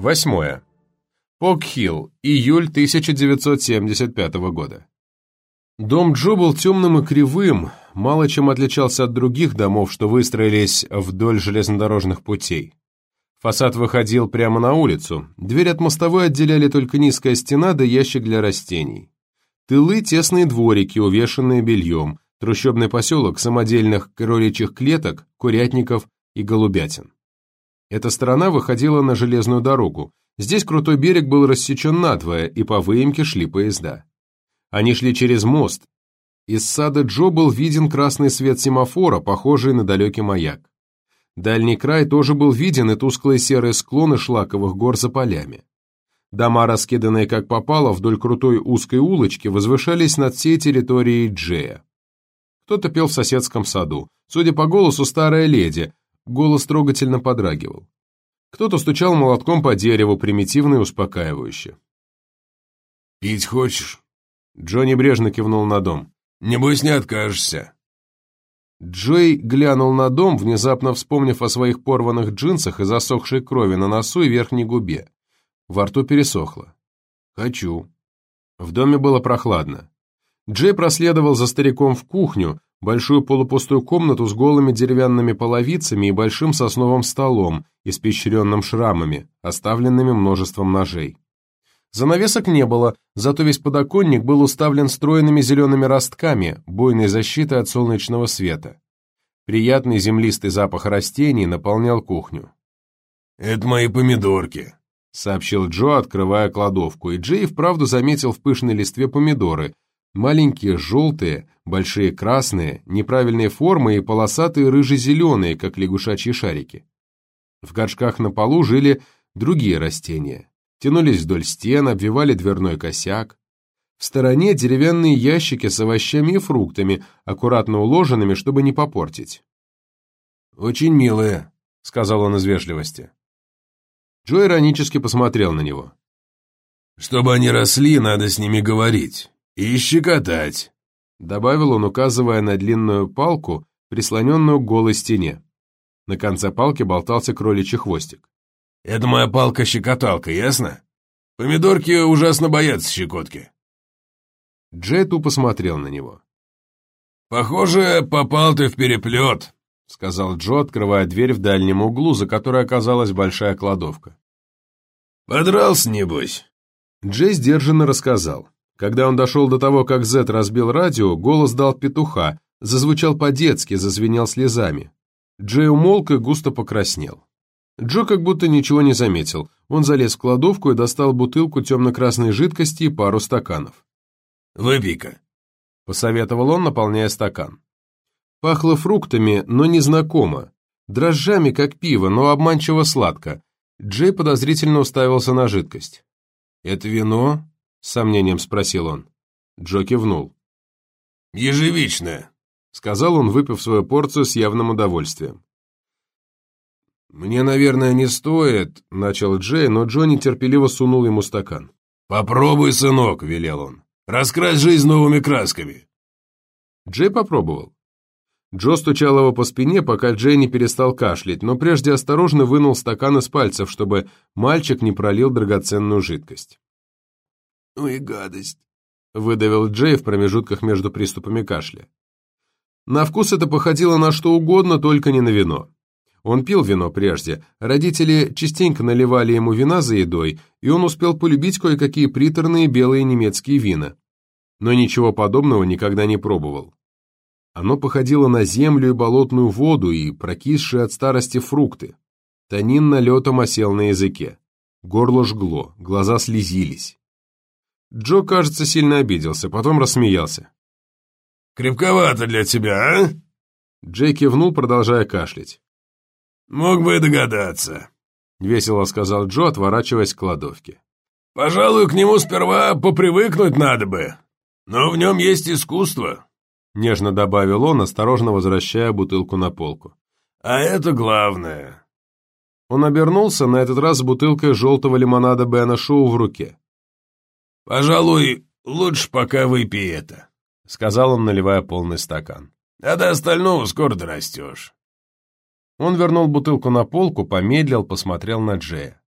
Восьмое. Пок-Хилл, июль 1975 года. Дом Джо был темным и кривым, мало чем отличался от других домов, что выстроились вдоль железнодорожных путей. Фасад выходил прямо на улицу, дверь от мостовой отделяли только низкая стена да ящик для растений. Тылы – тесные дворики, увешанные бельем, трущобный поселок самодельных кроличьих клеток, курятников и голубятин. Эта сторона выходила на железную дорогу. Здесь крутой берег был рассечен надвое, и по выемке шли поезда. Они шли через мост. Из сада Джо был виден красный свет семафора, похожий на далекий маяк. Дальний край тоже был виден и тусклые серые склоны шлаковых гор за полями. Дома, раскиданные как попало вдоль крутой узкой улочки, возвышались над всей территорией Джея. Кто-то пел в соседском саду. Судя по голосу, старая леди. Голос трогательно подрагивал. Кто-то стучал молотком по дереву, примитивно и успокаивающе. «Пить хочешь?» Джо небрежно кивнул на дом. «Небось, не откажешься». Джей глянул на дом, внезапно вспомнив о своих порванных джинсах и засохшей крови на носу и верхней губе. Во рту пересохло. «Хочу». В доме было прохладно. Джей проследовал за стариком в кухню, большую полупустую комнату с голыми деревянными половицами и большим сосновым столом, испещренным шрамами, оставленными множеством ножей. Занавесок не было, зато весь подоконник был уставлен стройными зелеными ростками, буйной защитой от солнечного света. Приятный землистый запах растений наполнял кухню. «Это мои помидорки», — сообщил Джо, открывая кладовку, и Джей вправду заметил в пышной листве помидоры, маленькие желтые, большие красные, неправильные формы и полосатые рыже-зеленые, как лягушачьи шарики. В горшках на полу жили другие растения тянулись вдоль стен, обвивали дверной косяк. В стороне деревянные ящики с овощами и фруктами, аккуратно уложенными, чтобы не попортить. «Очень милые», — сказал он из вежливости. Джо иронически посмотрел на него. «Чтобы они росли, надо с ними говорить. И щекотать», — добавил он, указывая на длинную палку, прислоненную к голой стене. На конце палки болтался кроличий хвостик. Это моя палка-щекоталка, ясно? Помидорки ужасно боятся щекотки. Джей тупо смотрел на него. «Похоже, попал ты в переплет», — сказал Джо, открывая дверь в дальнем углу, за которой оказалась большая кладовка. «Подрался, небось?» Джей сдержанно рассказал. Когда он дошел до того, как Зет разбил радио, голос дал петуха, зазвучал по-детски, зазвенел слезами. Джей умолк и густо покраснел. Джо как будто ничего не заметил. Он залез в кладовку и достал бутылку темно-красной жидкости и пару стаканов. «Выпей-ка», — посоветовал он, наполняя стакан. Пахло фруктами, но незнакомо. Дрожжами, как пиво, но обманчиво сладко. Джей подозрительно уставился на жидкость. «Это вино?» — с сомнением спросил он. Джо кивнул. «Ежевичное», — сказал он, выпив свою порцию с явным удовольствием. «Мне, наверное, не стоит», — начал Джей, но Джонни терпеливо сунул ему стакан. «Попробуй, сынок», — велел он. «Раскрась жизнь новыми красками». Джей попробовал. Джо стучал его по спине, пока Джей не перестал кашлять, но прежде осторожно вынул стакан из пальцев, чтобы мальчик не пролил драгоценную жидкость. «Ну и гадость», — выдавил Джей в промежутках между приступами кашля. На вкус это походило на что угодно, только не на вино. Он пил вино прежде, родители частенько наливали ему вина за едой, и он успел полюбить кое-какие приторные белые немецкие вина. Но ничего подобного никогда не пробовал. Оно походило на землю и болотную воду и прокисшие от старости фрукты. Танин налетом осел на языке. Горло жгло, глаза слезились. Джо, кажется, сильно обиделся, потом рассмеялся. «Крепковато для тебя, а?» Джей кивнул, продолжая кашлять. «Мог бы и догадаться», — весело сказал Джо, отворачиваясь к кладовке. «Пожалуй, к нему сперва попривыкнуть надо бы, но в нем есть искусство», — нежно добавил он, осторожно возвращая бутылку на полку. «А это главное». Он обернулся, на этот раз с бутылкой желтого лимонада Бена Шоу в руке. «Пожалуй, лучше пока выпей это», — сказал он, наливая полный стакан. «А до остального скоро дорастешь». Он вернул бутылку на полку, помедлил, посмотрел на Джея.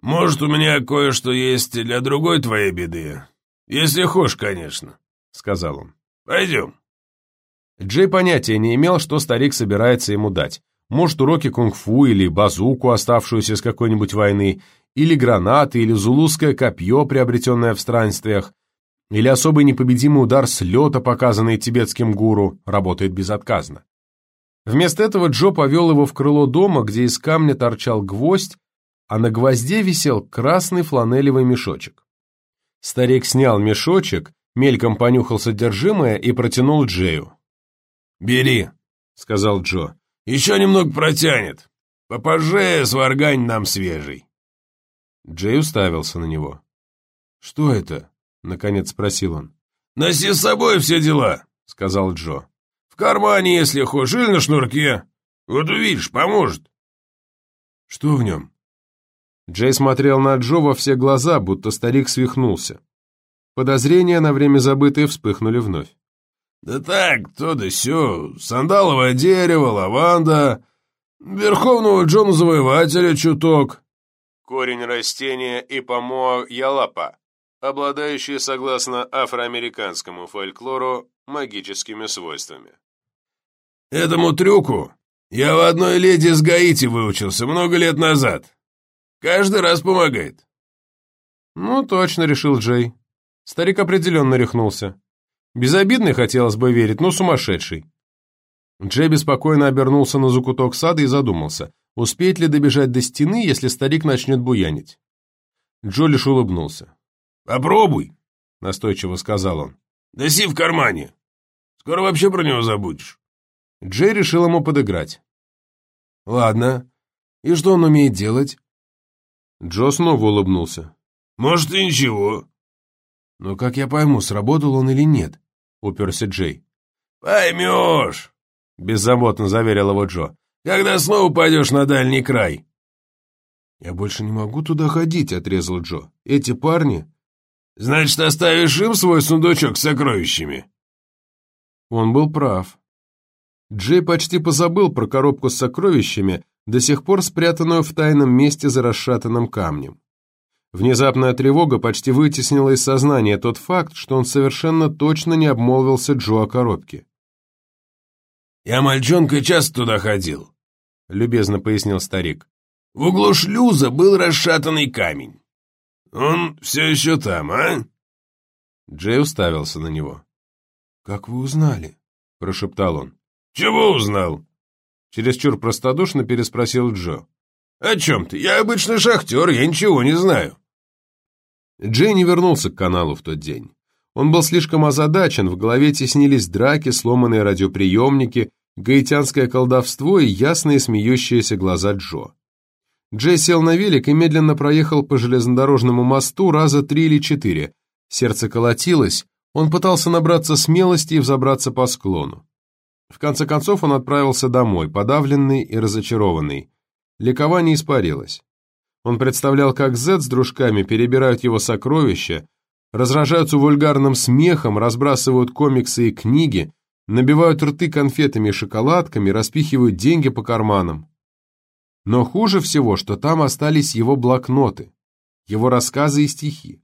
Может, у меня кое-что есть для другой твоей беды. Если хочешь, конечно», — сказал он. «Пойдем». Джей понятия не имел, что старик собирается ему дать. Может, уроки кунг-фу или базуку, оставшуюся с какой-нибудь войны, или гранаты, или зулузское копье, приобретенное в странствиях, или особый непобедимый удар с лета, показанный тибетским гуру, работает безотказно. Вместо этого Джо повел его в крыло дома, где из камня торчал гвоздь, а на гвозде висел красный фланелевый мешочек. Старик снял мешочек, мельком понюхал содержимое и протянул Джею. «Бери», — сказал Джо. «Еще немного протянет. Попоже, сваргань нам свежий». Джей уставился на него. «Что это?» — наконец спросил он. «Носи с собой все дела», — сказал Джо. «В кармане, если хочешь, или на шнурке. Вот увидишь, поможет». «Что в нем?» Джей смотрел на Джо во все глаза, будто старик свихнулся. Подозрения, на время забытые, вспыхнули вновь. «Да так, то да сё, сандаловое дерево, лаванда, верховного Джона-завоевателя чуток». Корень растения ипомоа ялапа, обладающий, согласно афроамериканскому фольклору, магическими свойствами. «Этому трюку я в одной леди с Гаити выучился много лет назад. Каждый раз помогает». «Ну, точно», — решил Джей. Старик определенно рехнулся. Безобидный, хотелось бы верить, но сумасшедший. Джей беспокойно обернулся на закуток сада и задумался, успеет ли добежать до стены, если старик начнет буянить. Джо лишь улыбнулся. «Попробуй», — настойчиво сказал он. «Носи в кармане. Скоро вообще про него забудешь». Джей решил ему подыграть. «Ладно. И что он умеет делать?» Джо снова улыбнулся. «Может, и ничего». «Но как я пойму, сработал он или нет?» — уперся Джей. «Поймешь», — беззаботно заверил его Джо, «когда снова пойдешь на дальний край». «Я больше не могу туда ходить», — отрезал Джо. «Эти парни...» «Значит, оставишь им свой сундучок с сокровищами?» Он был прав. Джей почти позабыл про коробку с сокровищами, до сих пор спрятанную в тайном месте за расшатанным камнем. Внезапная тревога почти вытеснила из сознания тот факт, что он совершенно точно не обмолвился Джо о коробке. «Я мальчонкой часто туда ходил», — любезно пояснил старик. «В углу шлюза был расшатанный камень. Он все еще там, а?» Джей уставился на него. «Как вы узнали?» — прошептал он. «Чего узнал?» Чересчур простодушно переспросил Джо. «О чем ты? Я обычный шахтер, я ничего не знаю». Джей не вернулся к каналу в тот день. Он был слишком озадачен, в голове теснились драки, сломанные радиоприемники, гаитянское колдовство и ясные смеющиеся глаза Джо. Джей сел на велик и медленно проехал по железнодорожному мосту раза три или четыре. Сердце колотилось, он пытался набраться смелости и взобраться по склону. В конце концов он отправился домой, подавленный и разочарованный. Ликование испарилось. Он представлял, как Зет с дружками перебирают его сокровища, разражаются вульгарным смехом, разбрасывают комиксы и книги, набивают рты конфетами и шоколадками, распихивают деньги по карманам. Но хуже всего, что там остались его блокноты, его рассказы и стихи.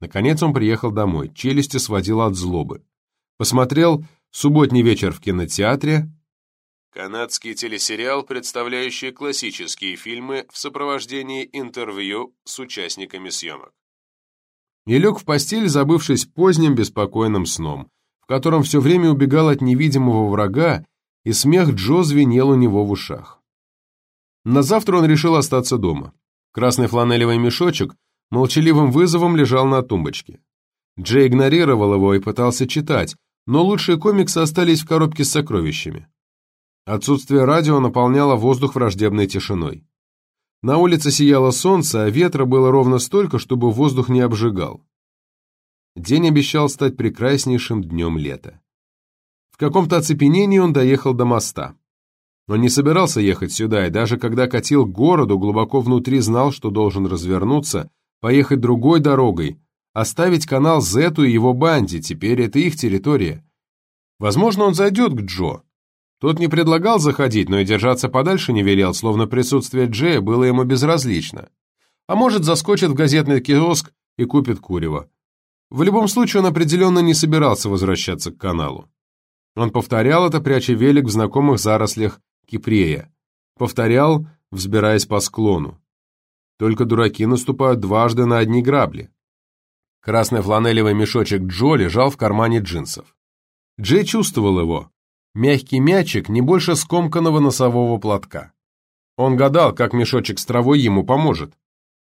Наконец он приехал домой, челюсти сводил от злобы. Посмотрел «Субботний вечер в кинотеатре», Канадский телесериал, представляющий классические фильмы в сопровождении интервью с участниками съемок. И лег в постель, забывшись поздним беспокойным сном, в котором все время убегал от невидимого врага, и смех Джо звенел у него в ушах. На завтра он решил остаться дома. Красный фланелевый мешочек молчаливым вызовом лежал на тумбочке. Джей игнорировал его и пытался читать, но лучшие комиксы остались в коробке с сокровищами. Отсутствие радио наполняло воздух враждебной тишиной. На улице сияло солнце, а ветра было ровно столько, чтобы воздух не обжигал. День обещал стать прекраснейшим днем лета. В каком-то оцепенении он доехал до моста. Он не собирался ехать сюда, и даже когда катил к городу, глубоко внутри знал, что должен развернуться, поехать другой дорогой, оставить канал Зету и его банде, теперь это их территория. Возможно, он зайдет к Джо, тот не предлагал заходить, но и держаться подальше не велел, словно присутствие Джея было ему безразлично. а может заскочит в газетный киоск и купит курево. В любом случае он определенно не собирался возвращаться к каналу. Он повторял это, пряча велик в знакомых зарослях Кипрея. Повторял, взбираясь по склону. Только дураки наступают дважды на одни грабли. Красный фланелевый мешочек Джо лежал в кармане джинсов. Джей чувствовал его. Мягкий мячик не больше скомканного носового платка. Он гадал, как мешочек с травой ему поможет.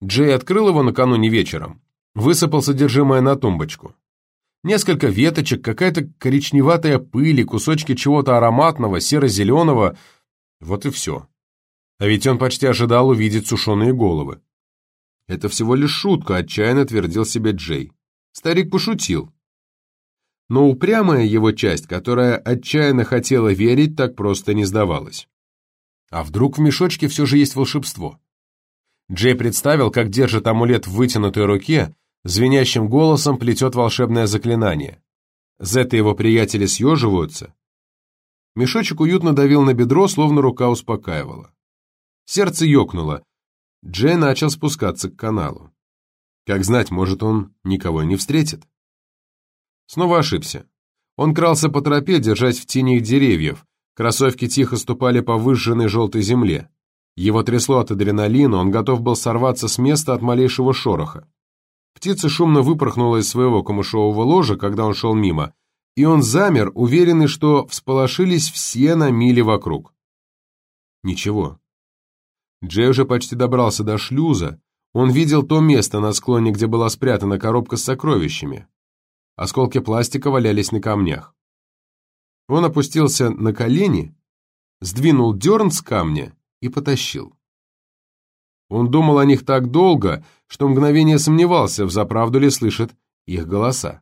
Джей открыл его накануне вечером, высыпал содержимое на тумбочку. Несколько веточек, какая-то коричневатая пыль и кусочки чего-то ароматного, серо-зеленого. Вот и все. А ведь он почти ожидал увидеть сушеные головы. Это всего лишь шутка, отчаянно твердил себе Джей. Старик пошутил. Но упрямая его часть, которая отчаянно хотела верить, так просто не сдавалась. А вдруг в мешочке все же есть волшебство? Джей представил, как держит амулет в вытянутой руке, звенящим голосом плетет волшебное заклинание. Зет и его приятели съеживаются. Мешочек уютно давил на бедро, словно рука успокаивала. Сердце ёкнуло. Джей начал спускаться к каналу. Как знать, может, он никого не встретит. Снова ошибся. Он крался по тропе, держась в тени их деревьев. Кроссовки тихо ступали по выжженной желтой земле. Его трясло от адреналина, он готов был сорваться с места от малейшего шороха. Птица шумно выпорхнула из своего камышового ложа, когда он шел мимо, и он замер, уверенный, что всполошились все на миле вокруг. Ничего. Джей уже почти добрался до шлюза, он видел то место на склоне, где была спрятана коробка с сокровищами. Осколки пластика валялись на камнях. Он опустился на колени, сдвинул дерн с камня и потащил. Он думал о них так долго, что мгновение сомневался, в заправду ли слышит их голоса.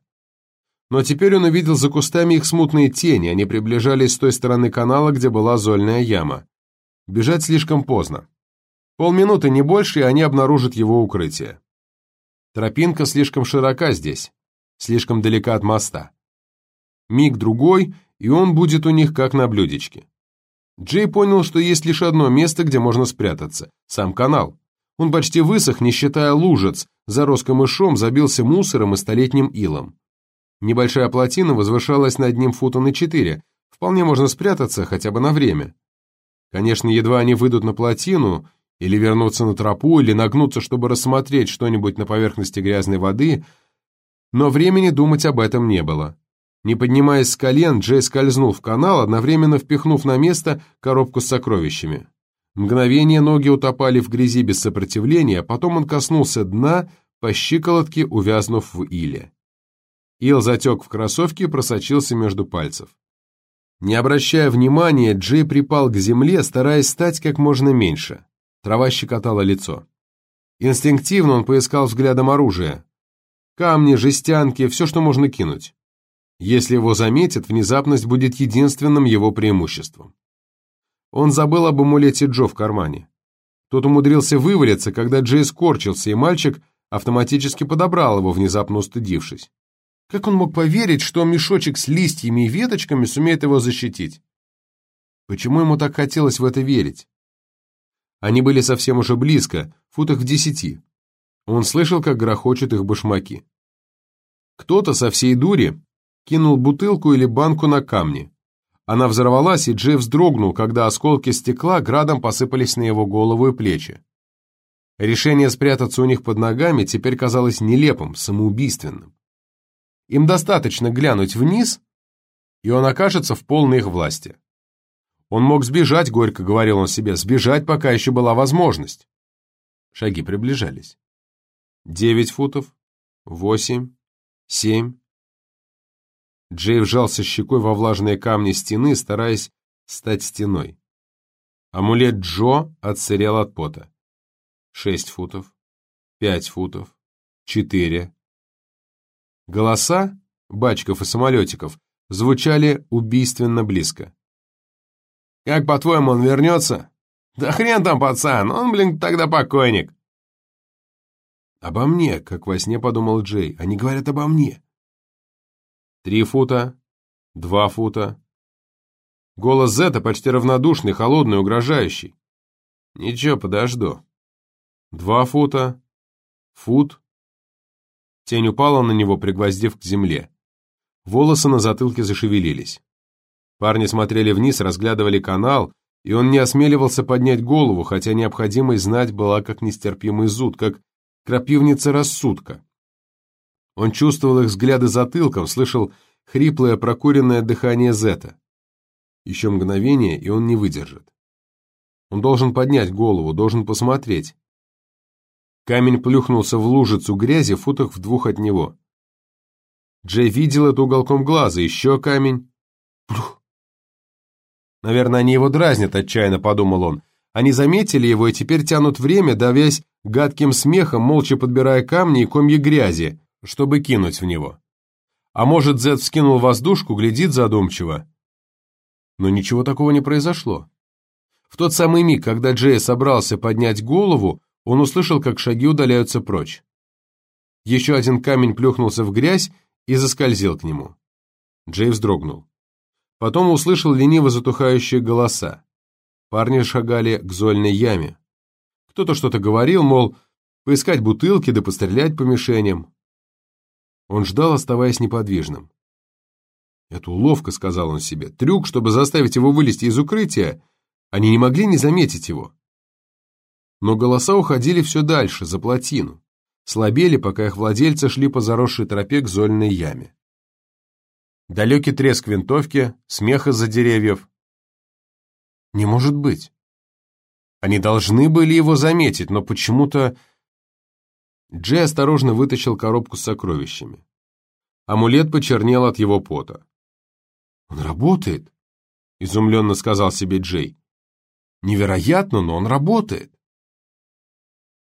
Но теперь он увидел за кустами их смутные тени, они приближались с той стороны канала, где была зольная яма. Бежать слишком поздно. Полминуты, не больше, и они обнаружат его укрытие. Тропинка слишком широка здесь, слишком далека от моста. Миг-другой, и он будет у них как на блюдечке. Джей понял, что есть лишь одно место, где можно спрятаться – сам канал. Он почти высох, не считая лужиц, зарос камышом, забился мусором и столетним илом. Небольшая плотина возвышалась над ним фута на четыре. Вполне можно спрятаться хотя бы на время. Конечно, едва они выйдут на плотину, или вернуться на тропу, или нагнуться, чтобы рассмотреть что-нибудь на поверхности грязной воды, но времени думать об этом не было. Не поднимаясь с колен, Джей скользнул в канал, одновременно впихнув на место коробку с сокровищами. Мгновение ноги утопали в грязи без сопротивления, потом он коснулся дна, по щиколотке увязнув в иле. Ил затек в кроссовке и просочился между пальцев. Не обращая внимания, Джей припал к земле, стараясь стать как можно меньше. Трава щекотала лицо. Инстинктивно он поискал взглядом оружие. Камни, жестянки, все, что можно кинуть. Если его заметят, внезапность будет единственным его преимуществом. Он забыл об амулете Джо в кармане. Тот умудрился вывалиться, когда Джей скорчился, и мальчик автоматически подобрал его, внезапно устыдившись. Как он мог поверить, что мешочек с листьями и веточками сумеет его защитить? Почему ему так хотелось в это верить? Они были совсем уже близко, футах в десяти. Он слышал, как грохочут их башмаки. Кто-то со всей дури кинул бутылку или банку на камни. Она взорвалась, и Джей вздрогнул, когда осколки стекла градом посыпались на его голову и плечи. Решение спрятаться у них под ногами теперь казалось нелепым, самоубийственным. Им достаточно глянуть вниз, и он окажется в полной их власти. Он мог сбежать, горько говорил он себе, сбежать, пока еще была возможность. Шаги приближались. Девять футов, восемь, семь. Джей вжался щекой во влажные камни стены, стараясь стать стеной. Амулет Джо отсырел от пота. Шесть футов, пять футов, четыре. Голоса, бачков и самолетиков, звучали убийственно близко. «Как, по-твоему, он вернется?» «Да хрен там, пацан, он, блин, тогда покойник». «Обо мне», как во сне подумал Джей, — «они говорят обо мне». Три фута, два фута. Голос Зета почти равнодушный, холодный, угрожающий. Ничего, подожду. Два фута, Фут. Тень упала на него, пригвоздив к земле. Волосы на затылке зашевелились. Парни смотрели вниз, разглядывали канал, и он не осмеливался поднять голову, хотя необходимость знать была как нестерпимый зуд, как крапивница рассудка. Он чувствовал их взгляды затылком, слышал хриплое прокуренное дыхание Зета. Еще мгновение, и он не выдержит. Он должен поднять голову, должен посмотреть. Камень плюхнулся в лужицу грязи футах в двух от него. Джей видел это уголком глаза, еще камень. Плюх. Наверное, они его дразнят, отчаянно подумал он. Они заметили его и теперь тянут время, давясь гадким смехом, молча подбирая камни и комья грязи, чтобы кинуть в него. А может, Зет вскинул воздушку, глядит задумчиво. Но ничего такого не произошло. В тот самый миг, когда Джей собрался поднять голову, он услышал, как шаги удаляются прочь. Еще один камень плюхнулся в грязь и заскользил к нему. Джей вздрогнул. Потом услышал лениво затухающие голоса. Парни шагали к зольной яме. Кто-то что-то говорил, мол, поискать бутылки да пострелять по мишеням. Он ждал, оставаясь неподвижным. «Это уловка», — сказал он себе, — «трюк, чтобы заставить его вылезти из укрытия. Они не могли не заметить его». Но голоса уходили все дальше, за плотину. Слабели, пока их владельцы шли по заросшей тропе к зольной яме. Далекий треск винтовки, смех из-за деревьев. Не может быть. Они должны были его заметить, но почему-то... Джей осторожно вытащил коробку с сокровищами. Амулет почернел от его пота. «Он работает», — изумленно сказал себе Джей. «Невероятно, но он работает».